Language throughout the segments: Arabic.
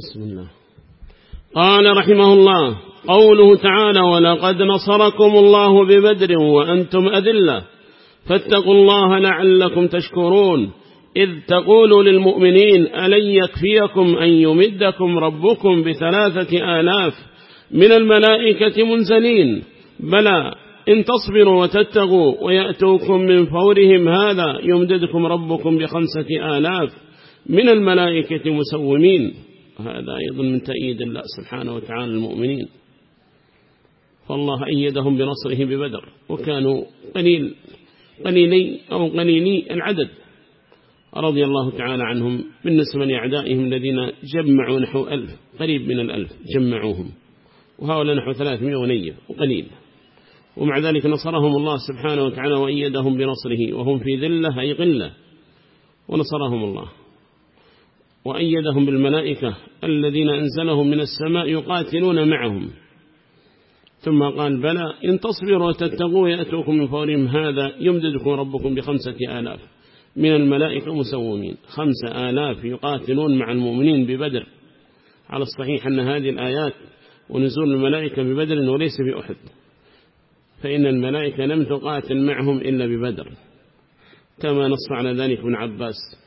بسم الله. قال رحمه الله قوله تعالى ولقد نصركم الله ببدر وأنتم أذلة. فاتقوا الله لعلكم تشكرون. إذ تقولوا للمؤمنين ألن يكفيكم أن يمدكم ربكم بثلاثة آلاف من الملائكة منزلين؟ بلى إن تصبروا وتتقوا ويأتوكم من فورهم هذا يمددكم ربكم بخمسة آلاف من الملائكة مسومين. هذا أيضا من تأييد الله سبحانه وتعالى المؤمنين. فالله أيدهم بنصره ببدر وكانوا قليل قليلي أو قليلي العدد. رضي الله تعالى عنهم بالنسبة لأعدائهم الذين جمعوا نحو ألف قريب من الألف جمعوهم. وهؤلاء نحو ثلاثمائة ونية وقليل. ومع ذلك نصرهم الله سبحانه وتعالى وأيدهم بنصره وهم في ذلة أي قلة. ونصرهم الله. وأيدهم بالملائكة الذين أنزلهم من السماء يقاتلون معهم. ثم قال بلى إن تصبروا وتتقوا يأتوكم من فورهم. هذا يمددكم ربكم بخمسة آلاف. من الملائكة مسومين. خمسة آلاف يقاتلون مع المؤمنين ببدر. على الصحيح أن هذه الآيات ونزول الملائكة ببدر وليس بأحد. فإن الملائكة لم تقاتل معهم إلا ببدر. كما نص على ذلك ابن عباس.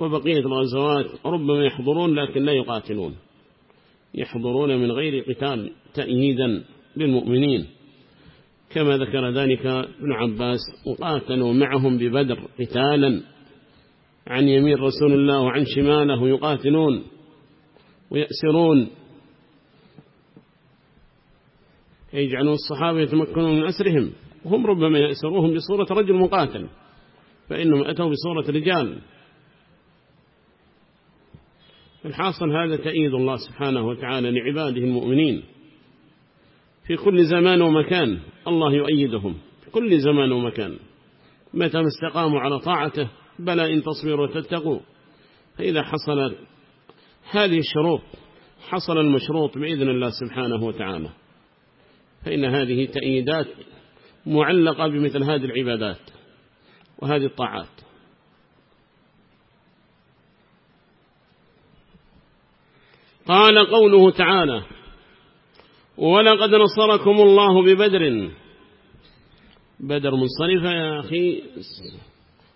وبقية الغزوات ربما يحضرون لكن لا يقاتلون. يحضرون من غير قتال تأييدا للمؤمنين. كما ذكر ذلك ابن عباس وقاتلوا معهم ببدر قتالا عن يمين رسول الله وعن شماله يقاتلون ويأسرون. يجعلون الصحابة يتمكنون من أسرهم وهم ربما يأسروهم بصورة رجل مقاتل فإنهم أتوا بصورة رجال. الحاصل هذا تأييد الله سبحانه وتعالى لعباده المؤمنين. في كل زمان ومكان الله يؤيدهم. في كل زمان ومكان. متى ما استقاموا على طاعته بلى إن تصبروا وتتقوا. فإذا حصلت هذه الشروط حصل المشروط بإذن الله سبحانه وتعالى. فإن هذه تأييدات معلقة بمثل هذه العبادات وهذه الطاعات. قال قوله تعالى ولقد نصركم الله ببدر. بدر منصرفة يا أخي.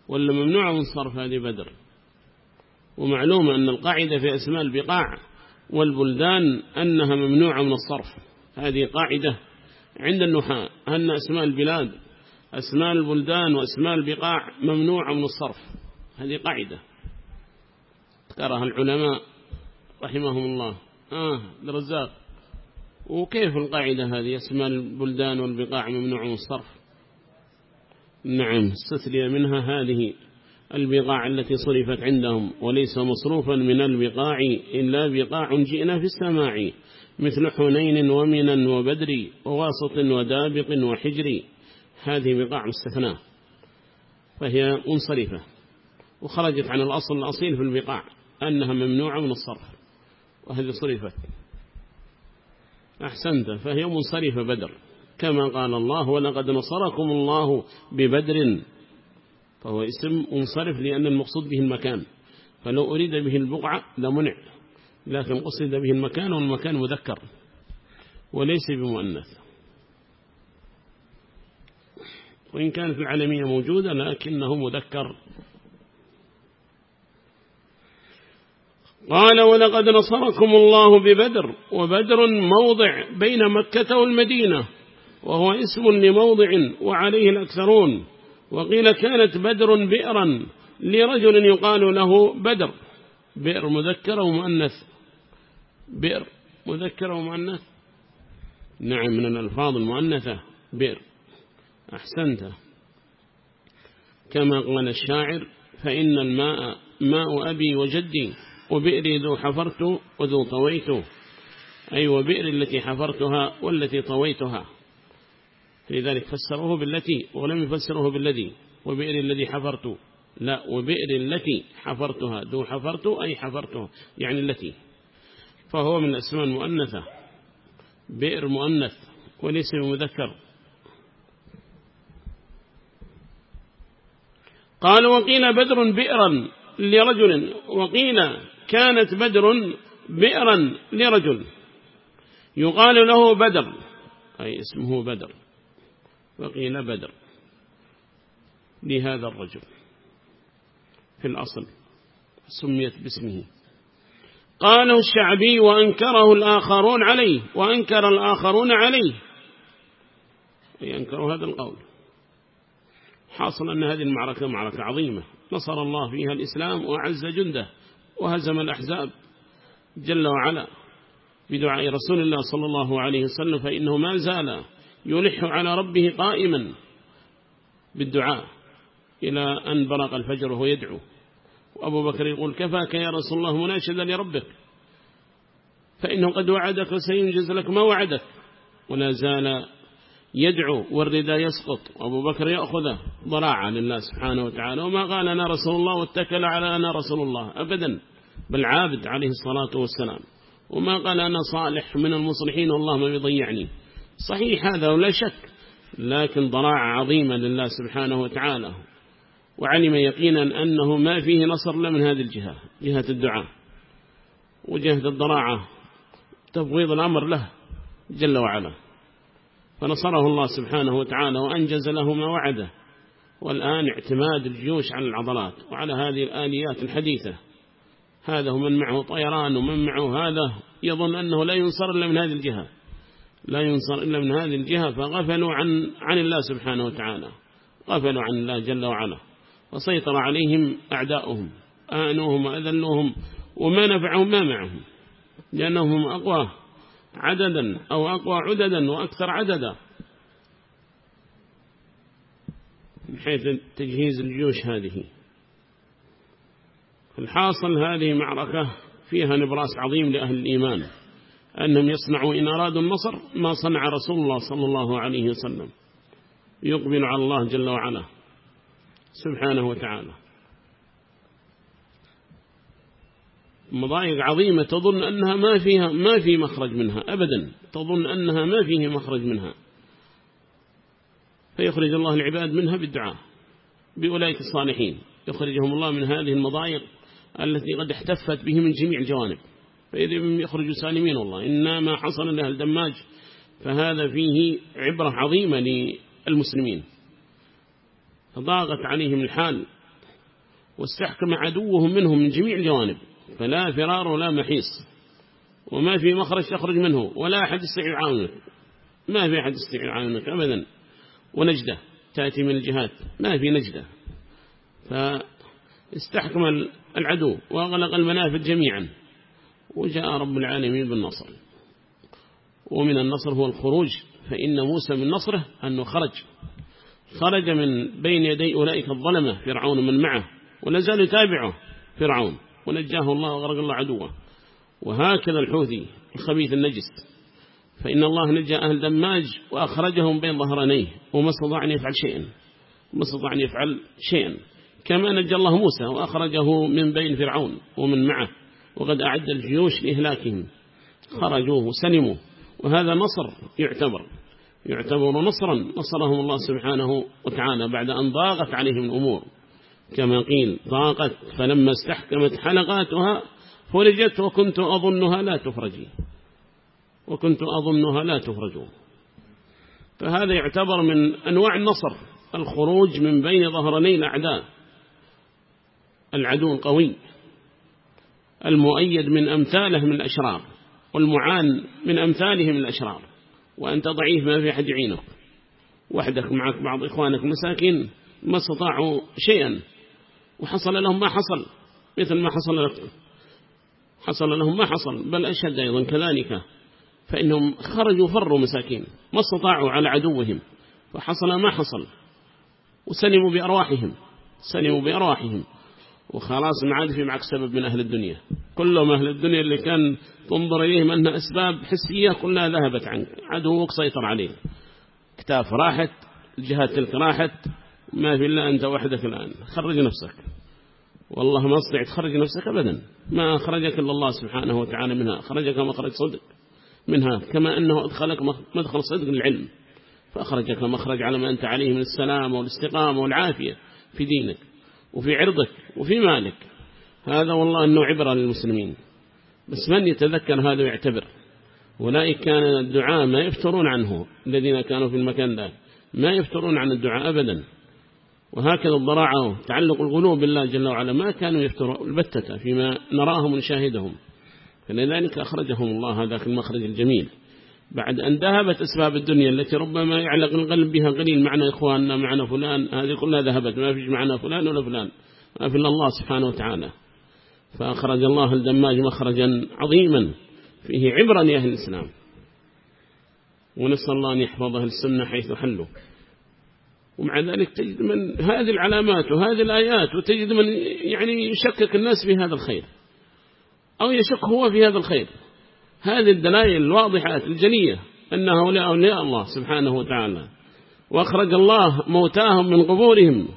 ولا ممنوع من صرف هذه بدر. ومعلوم أن القاعدة في أسماء البقاع والبلدان أنها ممنوعة من الصرف. هذه قاعدة عند النحاة أن أسماء البلاد أسماء البلدان وأسماء البقاع ممنوعة من الصرف. هذه قاعدة. ذكرها العلماء رحمهم الله. آه الرزاق. وكيف القاعدة هذه؟ أسماء البلدان والبقاع ممنوع من الصرف. نعم استثري منها هذه البقاع التي صرفت عندهم وليس مصروفا من البقاع إلا بقاع جئنا في السماع مثل حنين ومنا وبدر وواسط ودابق وحجر. هذه بقاع مستثناة فهي منصرفة. وخرجت عن الأصل الأصيل في البقاع أنها ممنوعة من الصرف. وهذه صرفت أحسنت فهي منصرفة بدر. كما قال الله ولقد نصركم الله ببدر. فهو اسم منصرف لأن المقصود به المكان. فلو أريد به البقعة لمنع لكن قصد به المكان والمكان مذكر وليس بمؤنث. وإن كانت العالمية موجودة لكنه مذكر. قال ولقد نصركم الله ببدر وبدر موضع بين مكة والمدينة وهو اسم لموضع وعليه الأكثرون وقيل كانت بدر بئرا لرجل يقال له بدر بئر مذكر ومؤنث بئر مذكر ومؤنث نعم من الألفاظ المؤنثة بئر. أحسنت. كما قال الشاعر فإن الماء ماء أبي وجدي. وبئري ذو حفرت وذو طويت. أي وبئر التي حفرتها والتي طويتها. لذلك فسروه بالتي ولم يفسروه بالذي. وبئر الذي حفرت. لا وبئر التي حفرتها. ذو حفرت أي حفرتها. يعني التي. فهو من الأسماء المؤنثة بئر مؤنث وليس مذكر. قال وقيل بدر بئرا لرجل. وقيل كانت بدر بئرا لرجل يقال له بدر أي اسمه بدر وقيل بدر لهذا الرجل في الأصل سميت باسمه. قاله الشعبي وأنكره الآخرون عليه وأنكر الآخرون عليه. ينكروا هذا القول. حاصل أن هذه المعركة معركة عظيمة نصر الله فيها الإسلام وأعز جنده. وهزم الأحزاب جل وعلا بدعاء رسول الله صلى الله عليه وسلم فإنه ما زال يلح على ربه قائما بالدعاء إلى أن برق الفجر وهو يدعو. وأبو بكر يقول كفاك يا رسول الله مناشدا لربك فإنه قد وعدك وسينجز لك ما وعدك. ولا زال يدعو والرداء يسقط. وأبو بكر يأخذه ضراعا لله سبحانه وتعالى وما قال أنا رسول الله واتكل على أنا رسول الله أبدا. بل عابد عليه الصلاة والسلام. وما قال أنا صالح من المصلحين والله ما يضيعني صحيح هذا ولا شك لكن ضراعة عظيمة لله سبحانه وتعالى. وعلم يقينا أنه ما فيه نصر إلا من هذه الجهة جهة الدعاء. وجهة الضراعة تفويض الأمر له جل وعلا. فنصره الله سبحانه وتعالى وأنجز له ما وعده. والآن اعتماد الجيوش على العضلات وعلى هذه الآليات الحديثة. هذا من معه طيران ومن معه هذا يظن أنه لا ينصر إلا من هذه الجهة. لا ينصر إلا من هذه الجهة فغفلوا عن, عن الله سبحانه وتعالى. غفلوا عن الله جل وعلا. وسيطر عليهم أعداؤهم. آنوهم وأذلوهم وما نفعهم ما معهم. لأنهم أقوى. عددا أو أقوى عددا وأكثر عددا. من حيث تجهيز الجيوش هذه. الحاصل هذه معركة فيها نبراس عظيم لأهل الإيمان. أنهم يصنعوا إن أرادوا النصر ما صنع رسول الله صلى الله عليه وسلم. يقبل على الله جل وعلا. سبحانه وتعالى. مضايق عظيمة تظن أنها ما فيها ما في مخرج منها أبدا تظن أنها ما فيه مخرج منها. فيخرج الله العباد منها بالدعاء بأولئك الصالحين. يخرجهم الله من هذه المضايق التي قد احتفت به من جميع الجوانب. فإذا يخرجوا سالمين والله إن ما حصل لها الدماج فهذا فيه عبرة عظيمة للمسلمين. فضاغت عليهم الحال واستحكم عدوهم منهم من جميع الجوانب. فلا فرار ولا محيص. وما في مخرج تخرج منه ولا أحد يستطيع يعاونك ما في أحد يستطيع يعاونك أبدا. ونجدة تأتي من الجهات ما في نجدة. فاستحكم العدو وأغلق المنافذ جميعا. وجاء رب العالمين بالنصر. ومن النصر هو الخروج. فإن موسى من نصره أنه خرج. خرج من بين يدي أولئك الظلمة فرعون من معه. ونزال يتابعه فرعون. ونجاه الله وغرق الله عدوه. وهكذا الحوثي الخبيث النجس. فإن الله نجى أهل دماج وأخرجهم بين ظهرانيه وما استطاع أن يفعل شيئا. ما استطاع أن يفعل شيئا. كما نجى الله موسى وأخرجه من بين فرعون ومن معه وقد أعد الجيوش لإهلاكهم. خرجوه وسلموا وهذا نصر يعتبر. يعتبر نصرا. نصرهم الله سبحانه وتعالى بعد أن ضاغت عليهم الأمور. كما قيل ضاقت فلما استحكمت حلقاتها فرجت وكنت أظنها لا تفرجي. وكنت أظنها لا تفرج فهذا يعتبر من أنواع النصر الخروج من بين ظهرني الأعداء. العدو القوي المؤيد من أمثاله من الأشرار والمعان من أمثاله من الأشرار. وأنت ضعيف ما في أحد يعينك. وحدك معك بعض إخوانك مساكين ما استطاعوا شيئا. وحصل لهم ما حصل مثل ما حصل لك. حصل لهم ما حصل بل أشد أيضا كذلك. فإنهم خرجوا فروا مساكين ما استطاعوا على عدوهم. فحصل ما حصل. وسلموا بأرواحهم سلموا بأرواحهم. وخلاص ما عاد في معك سبب من أهل الدنيا. كلهم أهل الدنيا اللي كان تنظر إليهم أنها أسباب حسية كلها ذهبت عنك. عدوك سيطر عليك كتاف راحت الجهات تلك راحت. ما في إلا أنت وحدك الآن. خرج نفسك. والله ما أستطيع تخرج نفسك أبدا. ما أخرجك إلا الله سبحانه وتعالى منها. أخرجك مخرج صدق. منها. كما أنه أدخلك مدخل صدق للعلم. فأخرجك مخرج على ما أنت عليه من السلام والاستقامة والعافية في دينك وفي عرضك وفي مالك. هذا والله أنه عبرة للمسلمين. بس من يتذكر هذا ويعتبر. أولئك كان الدعاء ما يفترون عنه. الذين كانوا في المكان ذا ما يفترون عن الدعاء أبدا. وهكذا الضراعة تعلق القلوب بالله جل وعلا. ما كانوا يفتروا البتة فيما نراهم ونشاهدهم. فلذلك أخرجهم الله هذا في المخرج الجميل. بعد أن ذهبت أسباب الدنيا التي ربما يعلق القلب بها قليل. معنا إخواننا معنا فلان. هذه كلها ذهبت. ما فيش معنا فلان ولا فلان. ما في الله سبحانه وتعالى. فأخرج الله الدماج مخرجا عظيما. فيه عبرا لأهل الإسلام. ونسأل الله أن يحفظ أهل السنة حيث حلوا ومع ذلك تجد من هذه العلامات وهذه الآيات وتجد من يعني يشكك الناس في هذا الخير أو يشك هو في هذا الخير. هذه الدلائل الواضحات الجلية أن هؤلاء أولياء الله سبحانه وتعالى. وأخرج الله موتاهم من قبورهم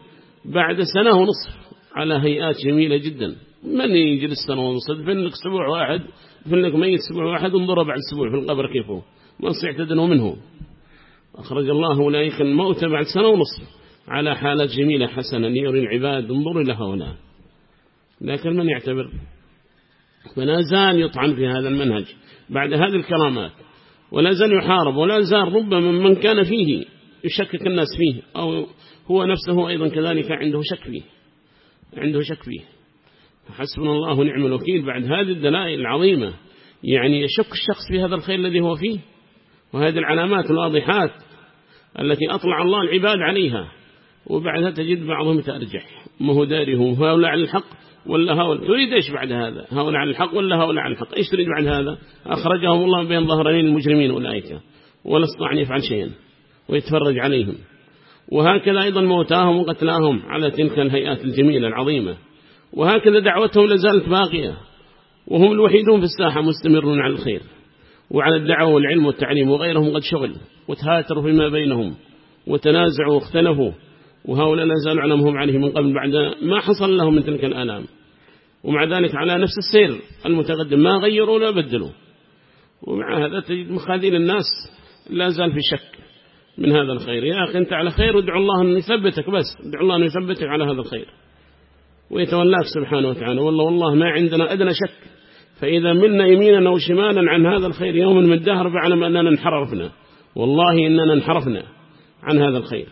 بعد سنة ونصف على هيئات جميلة جدا. من يجلس سنة ونصف؟ دفن لك أسبوع واحد دفن لك ميت أسبوع واحد انظر بعد أسبوع في القبر كيف هو. تدنو منه. أخرج الله أولئك الموت بعد سنة ونصف. على حالات جميلة حسنة ليري العباد انظروا إلى هؤلاء. لكن من يعتبر؟ فلا زال يطعن في هذا المنهج بعد هذه الكرامات. ولا زال يحارب ولا زال ربما من كان فيه يشكك الناس فيه أو هو نفسه أيضا كذلك عنده شك فيه. عنده شك فيه. حسبنا الله ونعم الوكيل بعد هذه الدلائل العظيمة. يعني يشك الشخص في هذا الخير الذي هو فيه. وهذه العلامات الواضحات التي أطلع الله العباد عليها. وبعدها تجد بعضهم يتأرجح. ما هو داره هؤلاء على الحق ولا هؤلاء؟ تريد إيش بعد هذا؟ هؤلاء على الحق ولا هؤلاء على الحق؟ إيش تريد بعد هذا؟ أخرجهم الله بين ظهرين المجرمين أولئك. ولا استطاع أن يفعل شيئا ويتفرج عليهم. وهكذا أيضا موتاهم وقتلاهم على تلك الهيئات الجميلة العظيمة. وهكذا دعوتهم لازالت باقية. وهم الوحيدون في الساحة مستمرون على الخير. وعلى الدعوة والعلم والتعليم وغيرهم قد شغل وتهاتروا فيما بينهم وتنازعوا واختلفوا وهؤلاء لا زالوا على مهم عليه من قبل بعد ما حصل لهم من تلك الآلام. ومع ذلك على نفس السير المتقدم ما غيروا ولا بدلوا. ومع هذا تجد مخاذيل الناس لا زال في شك من هذا الخير. يا أخي أنت على خير ودعو الله أن يثبتك بس. ادعو الله أن يثبتك على هذا الخير. ويتولاك سبحانه وتعالى. والله والله ما عندنا أدنى شك فإذا ملنا يمينا أو شمالا عن هذا الخير يوم من الدهر فاعلم أننا انحرفنا. والله إننا انحرفنا عن هذا الخير.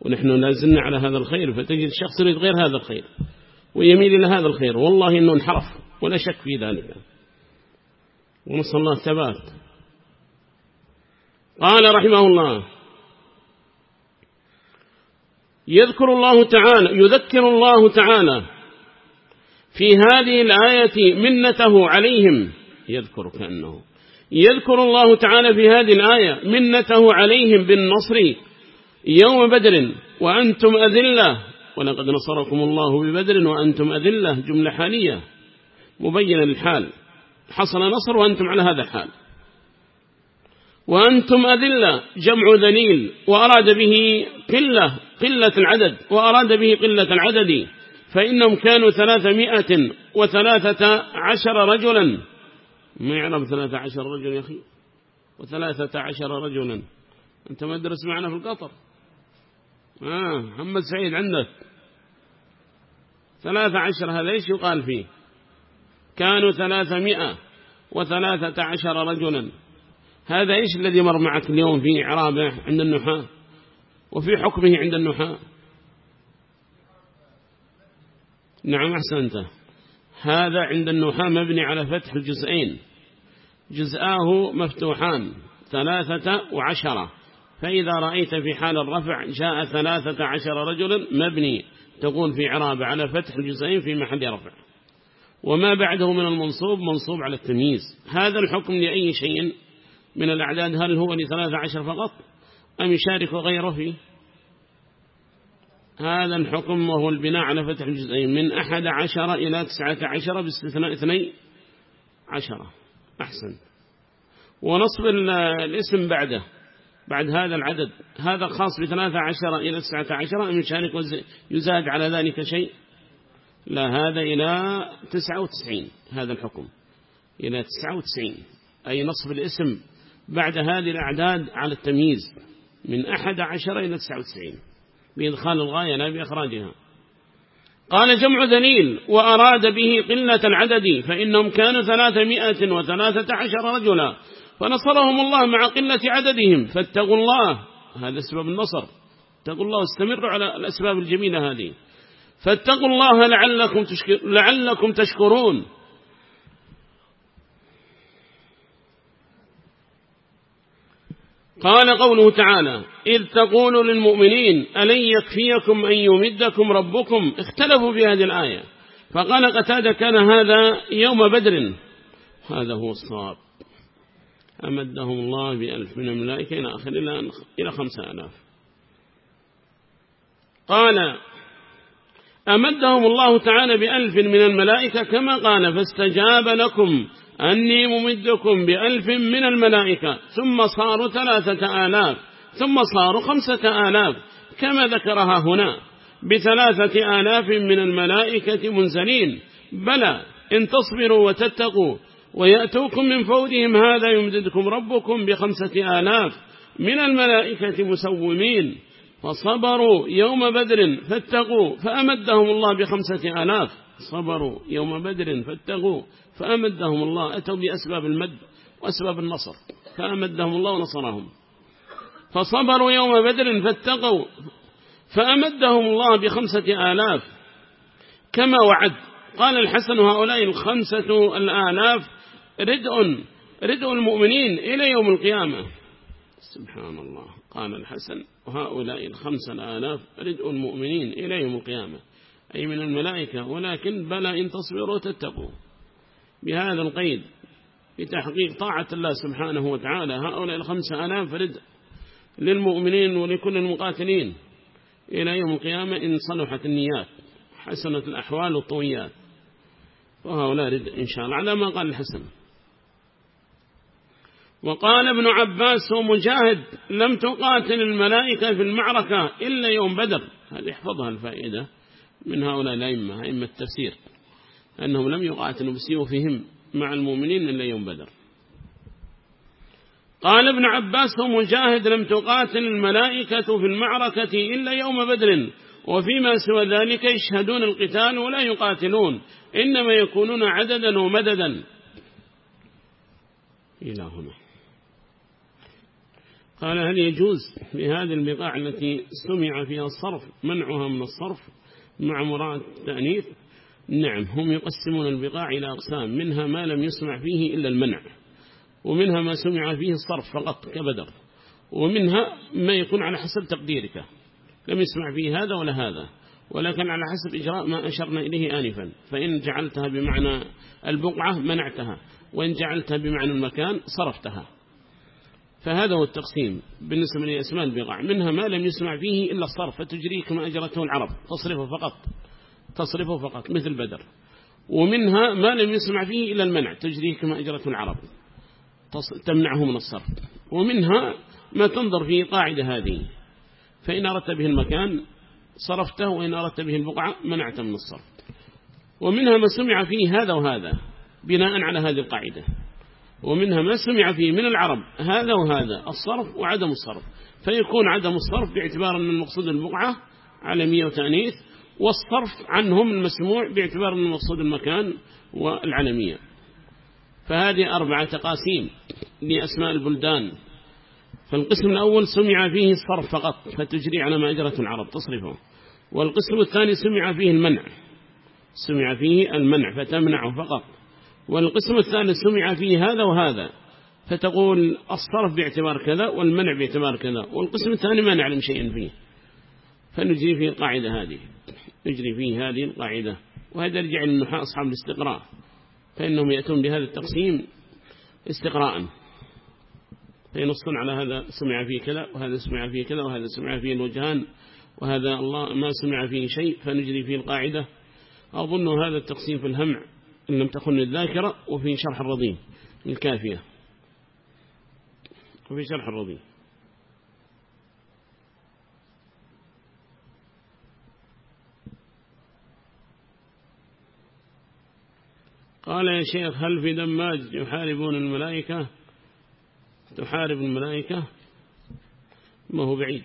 ونحن لازلنا على هذا الخير فتجد الشخص يريد غير هذا الخير. ويميل إلى هذا الخير. والله إنه انحرف ولا شك في ذلك. ونص الله الثبات. قال رحمه الله يذكر الله تعالى يذكر الله تعالى في هذه الآية منته عليهم. يذكر كأنه. يذكر الله تعالى في هذه الآية منته عليهم بالنصر يوم بدر. وأنتم أذلة. ولقد نصركم الله ببدر وأنتم أذلة. جملة حالية. مبينة للحال. حصل نصر وأنتم على هذا الحال. وأنتم أذلة. جمع ذليل. وأراد به قلة. قلة العدد. وأراد به قلة العدد. فإنهم كانوا ثلاثمائة وثلاثة عشر رجلا. ما يعرف ثلاثة عشر رجل يا أخي؟ وثلاثة عشر رجلا. أنت ما درس معنا في القطر. آه محمد سعيد عندك. ثلاثة عشر هذا إيش يقال فيه؟ كانوا ثلاثمائة وثلاثة عشر رجلا. هذا إيش الذي مر معك اليوم في إعرابه عند النحاة؟ وفي حكمه عند النحاة؟ نعم أحسنت. هذا عند النحاة مبني على فتح الجزئين. جزآه مفتوحان ثلاثة وعشرة. فإذا رأيت في حال الرفع جاء ثلاثة عشر رجلا مبني تقول في عرابة على فتح الجزئين في محل رفع. وما بعده من المنصوب منصوب على التمييز. هذا الحكم لأي شيء من الأعداد؟ هل هو لثلاثة عشر فقط أم يشارك غيره فيه هذا الحكم وهو البناء على فتح الجزئين من أحد عشر إلى تسعة عشر باستثناء اثني عشرة أحسن. ونصب الاسم بعده بعد هذا العدد. هذا خاص بثلاثة عشر إلى تسعة عشر. أم يشارك يزاد على ذلك شيء. لا هذا إلى تسعة وتسعين هذا الحكم. إلى تسعة وتسعين. أي نصف الاسم بعد هذه الأعداد على التمييز. من أحد عشر إلى تسعة وتسعين. بإدخال الغاية لا بإخراجها. قال جمع ذليل وأراد به قلة العدد فإنهم كانوا ثلاثمائة وثلاثة عشر رجلا فنصرهم الله مع قلة عددهم. فاتقوا الله هذا سبب النصر. اتقوا الله واستمروا على الأسباب الجميلة هذه. فاتقوا الله لعلكم, تشكر لعلكم تشكرون. قال قوله تعالى إذ تقول للمؤمنين ألن يكفيكم أن يمدكم ربكم؟ اختلفوا في هذه الآية. فقال قتادة كان هذا يوم بدر. هذا هو الصواب. أمدهم الله بألف من الملائكة إلى آخر إلى خمسة ألاف. قال أمدهم الله تعالى بألف من الملائكة كما قال فاستجاب لكم. أني ممدكم بألف من الملائكة ثم صاروا ثلاثة آلاف ثم صاروا خمسة آلاف كما ذكرها هنا. بثلاثة آلاف من الملائكة منزلين. بلى إن تصبروا وتتقوا ويأتوكم من فودهم هذا يمددكم ربكم بخمسة آلاف من الملائكة مسومين. فصبروا يوم بدر فاتقوا فأمدهم الله بخمسة آلاف. صبروا يوم بدر فاتقوا فأمدهم الله أتوا بأسباب المد وأسباب النصر فأمدهم الله ونصرهم. فصبروا يوم بدر فاتقوا فأمدهم الله بخمسة آلاف كما وعد. قال الحسن هؤلاء الخمسة الآلاف ردء ردء المؤمنين إلى يوم القيامة. سبحان الله قال الحسن وهؤلاء الخمسة الآلاف ردء المؤمنين إلى يوم القيامة. أي من الملائكة ولكن بلى إن تصبروا تتقوا. بهذا القيد بتحقيق طاعة الله سبحانه وتعالى هؤلاء الخمسة آلاف ردء للمؤمنين ولكل المقاتلين إلى يوم القيامة إن صلحت النيات حسنت الأحوال والطويات وهؤلاء ردء إن شاء الله على ما قال الحسن. وقال ابن عباس ومجاهد لم تقاتل الملائكة في المعركة إلا يوم بدر. هذه احفظها الفائدة. من هؤلاء الأئمة أئمة التفسير أنهم لم يقاتلوا بسيوفهم مع المؤمنين إلا يوم بدر. قال ابن عباس ومجاهد لم تقاتل الملائكة في المعركة إلا يوم بدر وفيما سوى ذلك يشهدون القتال ولا يقاتلون إنما يكونون عددا ومددا. إلى هنا. قال هل يجوز بهذه البقاع التي سمع فيها الصرف منعها من الصرف؟ مع مراد التأنيث نعم هم يقسمون البقاع إلى أقسام منها ما لم يسمع فيه إلا المنع ومنها ما سمع فيه الصرف فقط كبدر ومنها ما يكون على حسب تقديرك. لم يسمع فيه هذا ولا هذا ولكن على حسب إجراء ما أشرنا إليه آنفا. فإن جعلتها بمعنى البقعة منعتها وإن جعلتها بمعنى المكان صرفتها. فهذا هو التقسيم بالنسبة لأسماء البقاع منها ما لم يسمع فيه إلا الصرف فتجريه كما أجرته العرب. تصرفه فقط. تصرفه فقط مثل بدر. ومنها ما لم يسمع فيه إلا المنع تجريه كما أجرته العرب. تمنعه من الصرف. ومنها ما تنظر فيه قاعدة هذه. فإن أردت به المكان صرفته وإن أردت به البقعة منعت من الصرف. ومنها ما سمع فيه هذا وهذا بناء على هذه القاعدة. ومنها ما سمع فيه من العرب هذا وهذا الصرف وعدم الصرف. فيكون عدم الصرف باعتبار أن المقصود البقعة علمية وتأنيث والصرف عنهم المسموع باعتبار أن المقصود المكان والعلمية. فهذه أربعة تقاسيم لأسماء البلدان. فالقسم الأول سمع فيه الصرف فقط فتجري على ما أجرة العرب تصرفه. والقسم الثاني سمع فيه المنع سمع فيه المنع فتمنعه فقط. والقسم الثالث سمع فيه هذا وهذا فتقول الصرف باعتبار كذا والمنع باعتبار كذا والقسم الثاني ما نعلم شيئا فيه. فنجري فيه القاعدة هذه نجري فيه هذه القاعدة وهذا يرجع للنحاء أصحاب الاستقراء فإنهم يأتون بهذا التقسيم استقراء فينصون على هذا سمع فيه كذا وهذا سمع فيه كذا وهذا سمع فيه الوجهان وهذا الله ما سمع فيه شيء فنجري فيه القاعدة. أظن هذا التقسيم في الهمع إن لم تكن الذاكرة وفي شرح الرضيم الكافية. وفي شرح الرضيم قال يا شيخ هل في دماج يحاربون الملائكة؟ تحارب الملائكة؟ ما هو بعيد.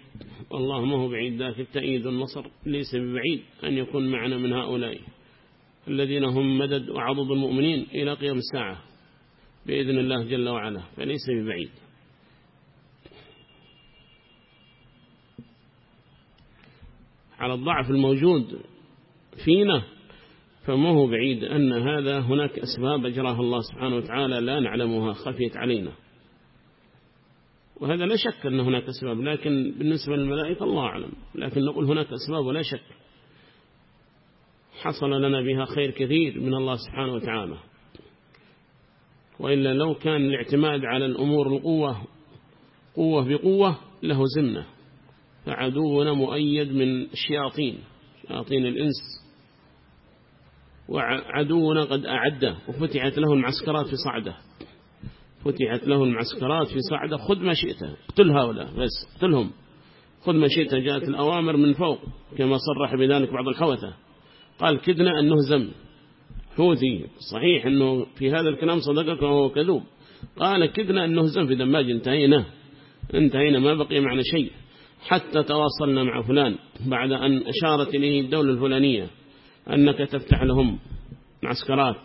والله ما هو بعيد ذاك التأييد والنصر ليس ببعيد أن يكون معنا من هؤلاء. الذين هم مدد وعضد المؤمنين إلى قيام الساعة بإذن الله جل وعلا فليس ببعيد. على الضعف الموجود فينا فما هو بعيد أن هذا هناك أسباب أجراها الله سبحانه وتعالى لا نعلمها خفيت علينا. وهذا لا شك أن هناك أسباب لكن بالنسبة للملائكة الله أعلم لكن نقول هناك أسباب ولا شك. حصل لنا بها خير كثير من الله سبحانه وتعالى. وإلا لو كان الاعتماد على الأمور القوة قوة بقوة له زمنة. فعدونا مؤيد من الشياطين شياطين الإنس. وعدونا قد أعده وفتحت له المعسكرات في صعدة. فتحت له المعسكرات في صعدة خذ ما شئت اقتل هؤلاء بس اقتلهم. خذ ما شئت جاءت الأوامر من فوق كما صرح بذلك بعض الحوثة. قال كدنا أنه زم حوثي. صحيح أنه في هذا الكلام صدقك وهو كذوب. قال كدنا أنه زم في دماج. انتهينا. انتهينا. ما بقي معنا شيء. حتى تواصلنا مع فلان. بعد أن أشارت إليه الدولة الفلانية. أنك تفتح لهم معسكرات.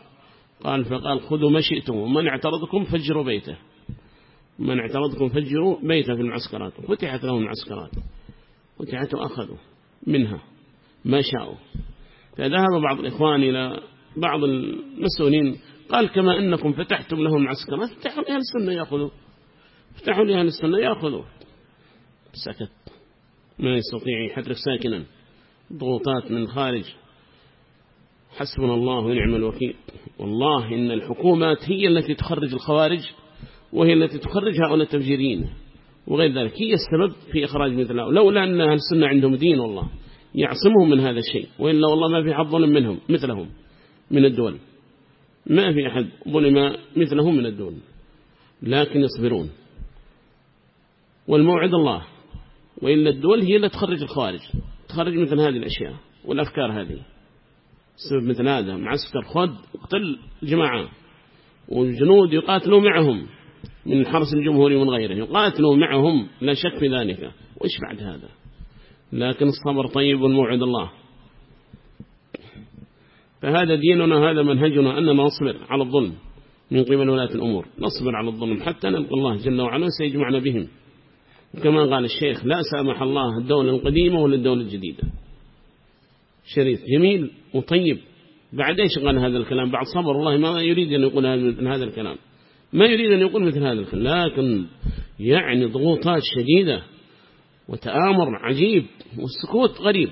قال فقال خذوا ما شئتم. ومن اعترضكم فجروا بيته. من اعترضكم فجروا بيته في المعسكرات. فتحت لهم المعسكرات فتحت وأخذوا منها. ما شاءوا. فذهب بعض الإخوان إلى بعض المسؤولين قال كما أنكم فتحتم لهم المعسكرات فتحوا لأهل السنة يأخذوا. فتحوا لأهل السنة يأخذوا. سكت. ما يستطيع يحرك ساكنا. ضغوطات من الخارج حسبنا الله ونعم الوكيل. والله إن الحكومات هي التي تخرج الخوارج وهي التي تخرج هؤلاء التفجيرين. وغير ذلك هي السبب في إخراج مثل هؤلاء. لولا أن أهل السنة عندهم دين والله. يعصمهم من هذا الشيء. وإلا والله ما في حد ظلم منهم مثلهم من الدول. ما في أحد ظلم مثلهم من الدول. لكن يصبرون. والموعد الله. وإلا الدول هي اللي تخرج الخوارج تخرج مثل هذه الأشياء والأفكار هذه. سبب مثل هذا. معسكر خد اقتل جماعة والجنود يقاتلوا معهم. من الحرس الجمهوري ومن غيره. يقاتلوا معهم. لا شك في ذلك. وإيش بعد هذا؟ لكن الصبر طيب والموعد الله. فهذا ديننا هذا منهجنا أننا نصبر على الظلم من قبل ولاة الأمور. نصبر على الظلم حتى نلقى الله جل وعلا سيجمعنا بهم. كما قال الشيخ لا سامح الله الدولة القديمة ولا الدولة الجديدة. شريف جميل وطيب. بعد إيش قال هذا الكلام؟ بعد صبر. الله ما يريد أن يقول هذا الكلام. ما يريد أن يقول مثل هذا الكلام. لكن يعني ضغوطات شديدة. وتآمر عجيب والسكوت غريب.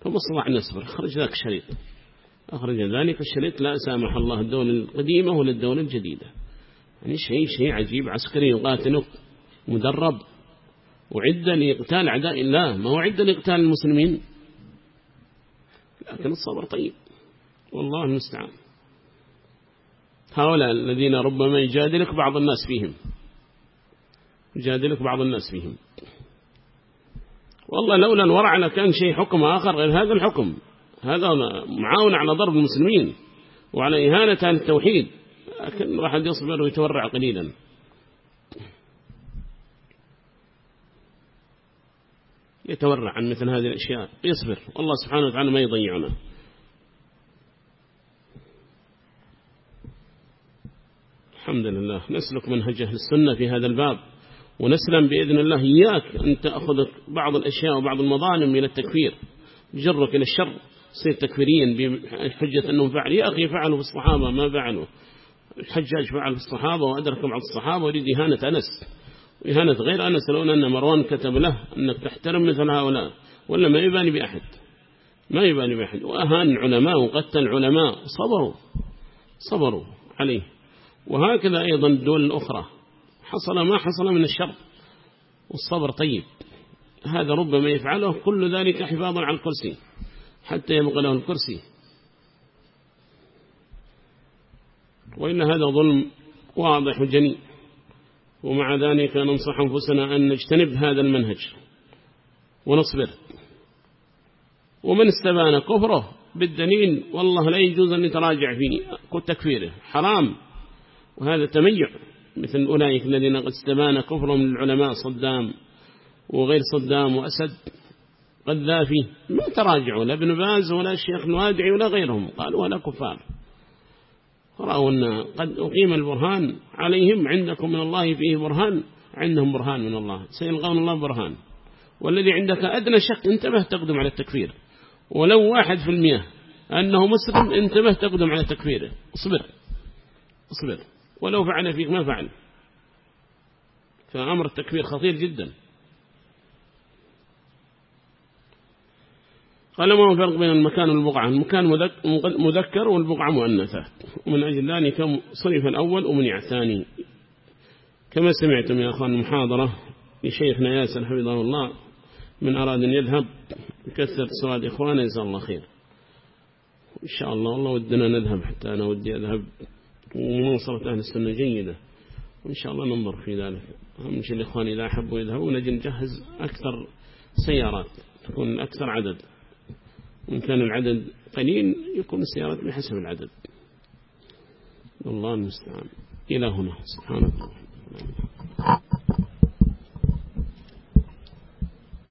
فمصطلح نصبر أخرج ذاك الشريط. أخرج ذلك الشريط لا سامح الله الدولة القديمة ولا الدولة الجديدة. يعني شيء شيء عجيب عسكري يقاتل مدرب. وعد لإقتال أعداء الله. ما هو عد لإقتال المسلمين؟ لكن الصبر طيب. والله المستعان. هؤلاء الذين ربما يجادلك بعض الناس فيهم. يجادلك بعض الناس فيهم. والله لولا الورع لكان شيء حكم آخر غير هذا الحكم. هذا معاون على ضرب المسلمين وعلى إهانة عن التوحيد. لكن راح يصبر ويتورع قليلا. يتورع عن مثل هذه الأشياء. يصبر. والله سبحانه وتعالى ما يضيعنا. الحمد لله. نسلك منهج أهل السنة في هذا الباب. ونسلم بإذن الله إياك أن تأخذ بعض الأشياء وبعض المظالم من التكفير. جرك إلى الشر صير تكفيريا بحجة أنهم فعل يا أخي فعلوا بالصحابة ما فعلوا. الحجاج فعل بالصحابة وأدرك بعض الصحابة ويريد إهانة أنس. إهانة غير أنس لو أن مروان كتب له أنك تحترم مثل هؤلاء ولا ما يباني بأحد. ما يباني بأحد. وأهان علماء وقتل علماء صبروا. صبروا عليه. وهكذا أيضا الدول الأخرى. حصل ما حصل من الشر والصبر طيب. هذا ربما يفعله كل ذلك حفاظا على الكرسي حتى يبقى له الكرسي. وإن هذا ظلم واضح وجني ومع ذلك ننصح أنفسنا أن نجتنب هذا المنهج ونصبر. ومن استبان كفره بالدليل والله لا يجوز أن يتراجع في تكفيره حرام. وهذا تميع. مثل أولئك الذين قد استبان كفرهم للعلماء صدام وغير صدام وأسد قذافي ما تراجعوا لا ابن باز ولا الشيخ الوادعي ولا غيرهم قالوا ولا كفار. رأوا أن قد أقيم البرهان عليهم عندكم من الله فيه برهان عندهم برهان من الله سيلقون الله برهان. والذي عندك أدنى شك انتبه تقدم على التكفير. ولو واحد في المئة أنه مسلم انتبه تقدم على تكفيره. اصبر. اصبر. ولو فعل فيك ما فعل فأمر التكفير خطير جدا. قال ما هو الفرق بين المكان والبقعة؟ المكان مذكر والبقعة مؤنثة. ومن أجل ذلك صرف الأول ومنع الثاني كما سمعتم يا أخوان المحاضرة لشيخنا ياسر حفظه الله من أراد أن يذهب يكثر سواد إخوانه جزاه الله خير. إن شاء الله والله ودنا نذهب حتى أنا ودي أذهب. ومنصرة أهل السنة جيدة وإن شاء الله ننظر في ذلك. أهم شيء الإخوان إذا أحبوا يذهبون نجي نجهز أكثر سيارات تكون أكثر عدد. وإن كان العدد قليل يكون السيارات بحسب العدد. الله المستعان. إلى هنا. سبحانه